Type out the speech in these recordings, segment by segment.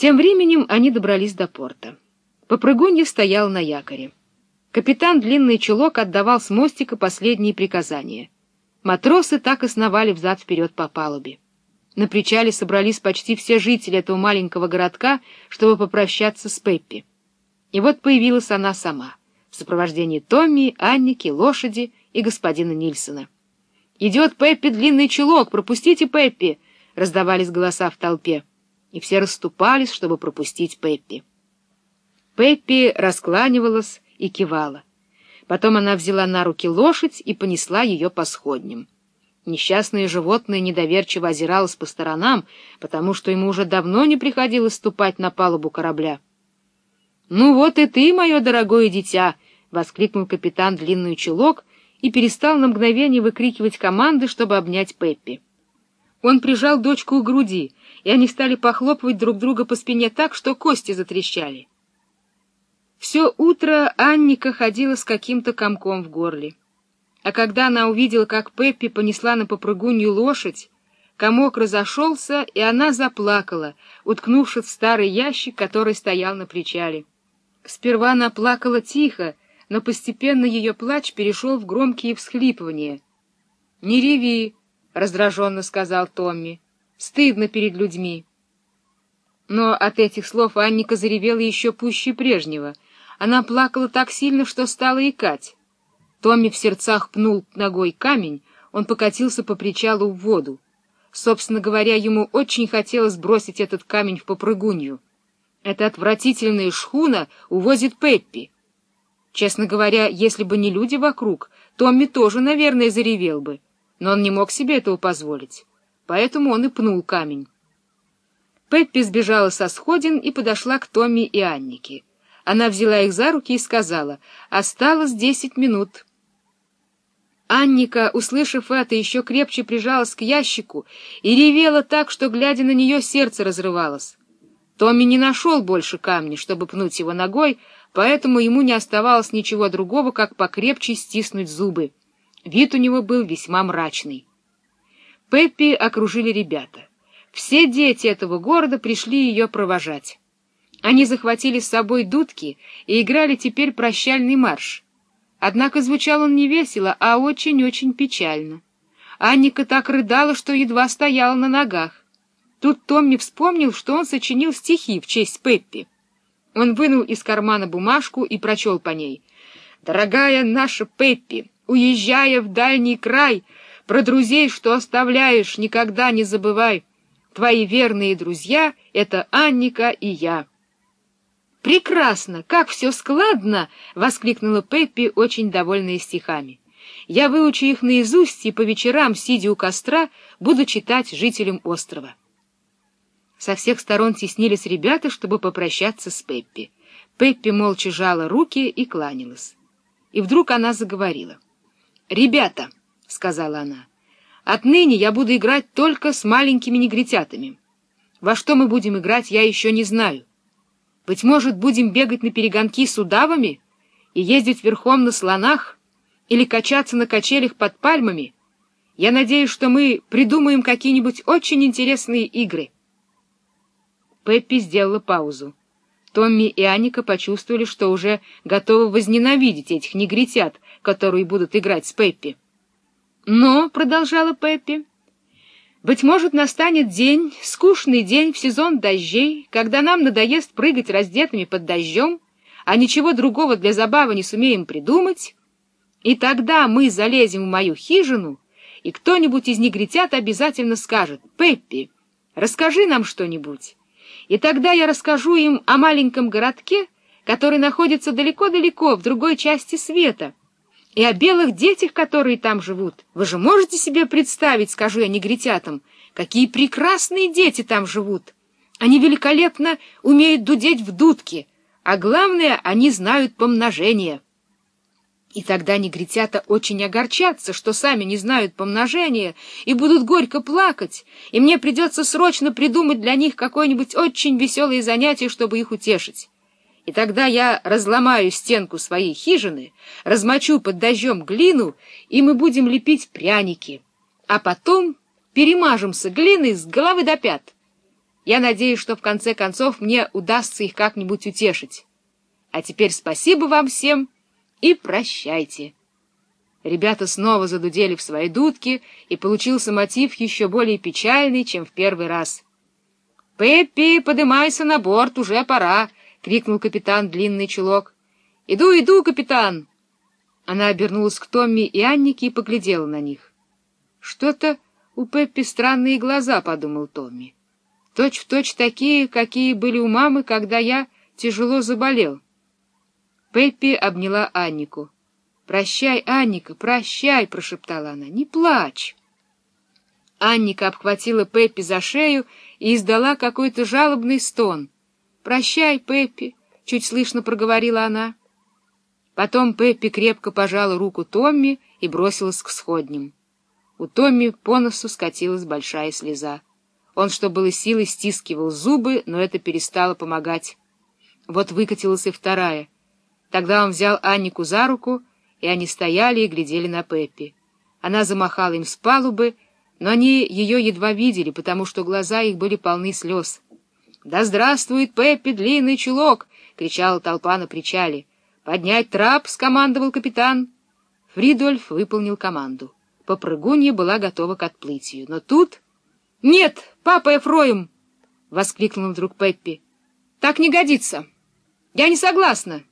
Тем временем они добрались до порта. Попрыгунья стоял на якоре. Капитан Длинный Чулок отдавал с мостика последние приказания. Матросы так и сновали взад-вперед по палубе. На причале собрались почти все жители этого маленького городка, чтобы попрощаться с Пеппи. И вот появилась она сама, в сопровождении Томми, Анники, лошади и господина Нильсона. «Идет Пеппи длинный чулок! Пропустите Пеппи!» — раздавались голоса в толпе, и все расступались, чтобы пропустить Пеппи. Пеппи раскланивалась и кивала. Потом она взяла на руки лошадь и понесла ее по сходням. Несчастное животное недоверчиво озиралось по сторонам, потому что ему уже давно не приходилось ступать на палубу корабля. — Ну вот и ты, мое дорогое дитя! — воскликнул капитан Длинный Чулок и перестал на мгновение выкрикивать команды, чтобы обнять Пеппи. Он прижал дочку к груди, и они стали похлопывать друг друга по спине так, что кости затрещали. Все утро Анника ходила с каким-то комком в горле. А когда она увидела, как Пеппи понесла на попрыгунью лошадь, комок разошелся, и она заплакала, уткнувшись в старый ящик, который стоял на причале. Сперва она плакала тихо, но постепенно ее плач перешел в громкие всхлипывания. — Не реви, — раздраженно сказал Томми. — Стыдно перед людьми. Но от этих слов Анника заревела еще пуще прежнего — она плакала так сильно, что стала икать. Томми в сердцах пнул ногой камень, он покатился по причалу в воду. Собственно говоря, ему очень хотелось бросить этот камень в попрыгунью. Эта отвратительная шхуна увозит Пеппи. Честно говоря, если бы не люди вокруг, Томми тоже, наверное, заревел бы, но он не мог себе этого позволить, поэтому он и пнул камень. Пеппи сбежала со сходин и подошла к Томми и Аннике. Она взяла их за руки и сказала, «Осталось десять минут». Анника, услышав это, еще крепче прижалась к ящику и ревела так, что, глядя на нее, сердце разрывалось. Томми не нашел больше камня, чтобы пнуть его ногой, поэтому ему не оставалось ничего другого, как покрепче стиснуть зубы. Вид у него был весьма мрачный. Пеппи окружили ребята. Все дети этого города пришли ее провожать. Они захватили с собой дудки и играли теперь прощальный марш. Однако звучал он не весело, а очень-очень печально. Анника так рыдала, что едва стояла на ногах. Тут Томми вспомнил, что он сочинил стихи в честь Пеппи. Он вынул из кармана бумажку и прочел по ней. «Дорогая наша Пеппи, уезжая в дальний край, про друзей, что оставляешь, никогда не забывай. Твои верные друзья — это Анника и я». «Прекрасно! Как все складно!» — воскликнула Пеппи, очень довольная стихами. «Я выучу их наизусть и по вечерам, сидя у костра, буду читать жителям острова». Со всех сторон теснились ребята, чтобы попрощаться с Пеппи. Пеппи молча жала руки и кланялась. И вдруг она заговорила. «Ребята!» — сказала она. «Отныне я буду играть только с маленькими негритятами. Во что мы будем играть, я еще не знаю. Быть может, будем бегать на перегонки с удавами и ездить верхом на слонах или качаться на качелях под пальмами? Я надеюсь, что мы придумаем какие-нибудь очень интересные игры. Пеппи сделала паузу. Томми и Аника почувствовали, что уже готовы возненавидеть этих негритят, которые будут играть с Пеппи. «Но», — продолжала Пеппи, быть может, настанет день, скучный день в сезон дождей, когда нам надоест прыгать раздетыми под дождем, а ничего другого для забавы не сумеем придумать, и тогда мы залезем в мою хижину, и кто-нибудь из негритят обязательно скажет «Пеппи, расскажи нам что-нибудь». И тогда я расскажу им о маленьком городке, который находится далеко-далеко в другой части света, и о белых детях, которые там живут. Вы же можете себе представить, скажу я негритятам, какие прекрасные дети там живут. Они великолепно умеют дудеть в дудки, а главное, они знают помножение. И тогда негритята очень огорчатся, что сами не знают помножения, и будут горько плакать, и мне придется срочно придумать для них какое-нибудь очень веселое занятие, чтобы их утешить. И тогда я разломаю стенку своей хижины, размочу под дождем глину, и мы будем лепить пряники. А потом перемажемся глиной с головы до пят. Я надеюсь, что в конце концов мне удастся их как-нибудь утешить. А теперь спасибо вам всем и прощайте. Ребята снова задудели в свои дудки, и получился мотив еще более печальный, чем в первый раз. «Пеппи, подымайся на борт, уже пора!» — крикнул капитан Длинный Чулок. «Иду, иду, капитан!» Она обернулась к Томми и Аннике и поглядела на них. «Что-то у Пеппи странные глаза», — подумал Томми. «Точь-в-точь такие, какие были у мамы, когда я тяжело заболел». Пеппи обняла Аннику. «Прощай, Анника, прощай!» — прошептала она. «Не плачь!» Анника обхватила Пеппи за шею и издала какой-то жалобный стон. «Прощай, Пеппи!» — чуть слышно проговорила она. Потом Пеппи крепко пожала руку Томми и бросилась к сходням. У Томми по носу скатилась большая слеза. Он, что было силы, стискивал зубы, но это перестало помогать. Вот выкатилась и вторая. Тогда он взял Аннику за руку и они стояли и глядели на Пеппи. Она замахала им с палубы, но они ее едва видели, потому что глаза их были полны слез. «Да здравствует Пеппи, длинный чулок!» — кричала толпа на причале. «Поднять трап!» — скомандовал капитан. Фридольф выполнил команду. Попрыгунья была готова к отплытию. Но тут... «Нет, папа Эфроим!» — воскликнул вдруг Пеппи. «Так не годится! Я не согласна!»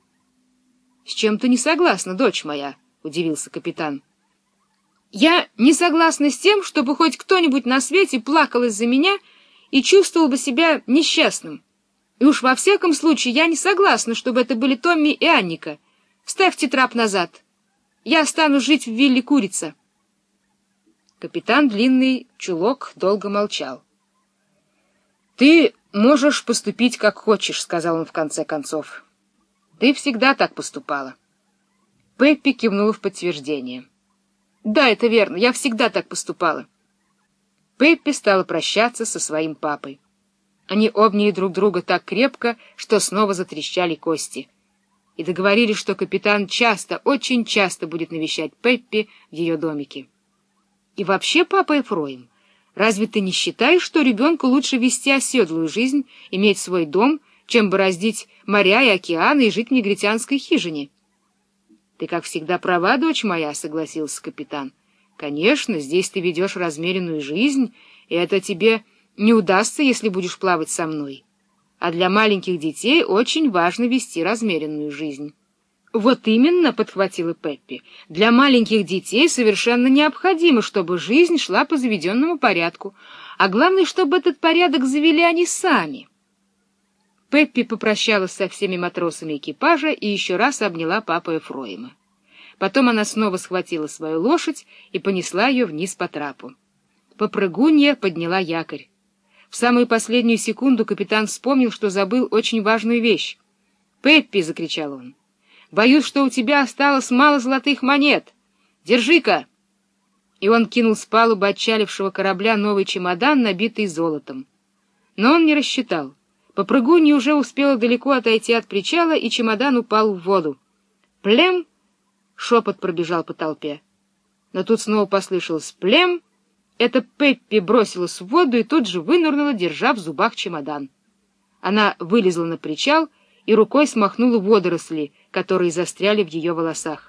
— С чем ты не согласна, дочь моя? — удивился капитан. — Я не согласна с тем, чтобы хоть кто-нибудь на свете плакал из-за меня и чувствовал бы себя несчастным. И уж во всяком случае я не согласна, чтобы это были Томми и Анника. Ставьте трап назад. Я стану жить в вилле курица. Капитан Длинный Чулок долго молчал. — Ты можешь поступить как хочешь, — сказал он в конце концов. — ты всегда так поступала. Пеппи кивнула в подтверждение. Да, это верно, я всегда так поступала. Пеппи стала прощаться со своим папой. Они обняли друг друга так крепко, что снова затрещали кости. И договорились, что капитан часто, очень часто будет навещать Пеппи в ее домике. И вообще, папа Эфроим, разве ты не считаешь, что ребенку лучше вести оседлую жизнь, иметь свой дом, чем бороздить моря и океаны и жить в негритянской хижине. — Ты, как всегда, права, дочь моя, — согласился капитан. — Конечно, здесь ты ведешь размеренную жизнь, и это тебе не удастся, если будешь плавать со мной. А для маленьких детей очень важно вести размеренную жизнь. — Вот именно, — подхватила Пеппи, — для маленьких детей совершенно необходимо, чтобы жизнь шла по заведенному порядку, а главное, чтобы этот порядок завели они сами. Пеппи попрощалась со всеми матросами экипажа и еще раз обняла папу Эфроима. Потом она снова схватила свою лошадь и понесла ее вниз по трапу. Попрыгунья подняла якорь. В самую последнюю секунду капитан вспомнил, что забыл очень важную вещь. «Пеппи!» — закричал он. «Боюсь, что у тебя осталось мало золотых монет. Держи-ка!» И он кинул с палубы отчалившего корабля новый чемодан, набитый золотом. Но он не рассчитал. Попрыгунья уже успела далеко отойти от причала, и чемодан упал в воду. «Плем!» — шепот пробежал по толпе. Но тут снова послышалось «Плем!» Это Пеппи бросилась в воду и тут же вынырнула, держа в зубах чемодан. Она вылезла на причал и рукой смахнула водоросли, которые застряли в ее волосах.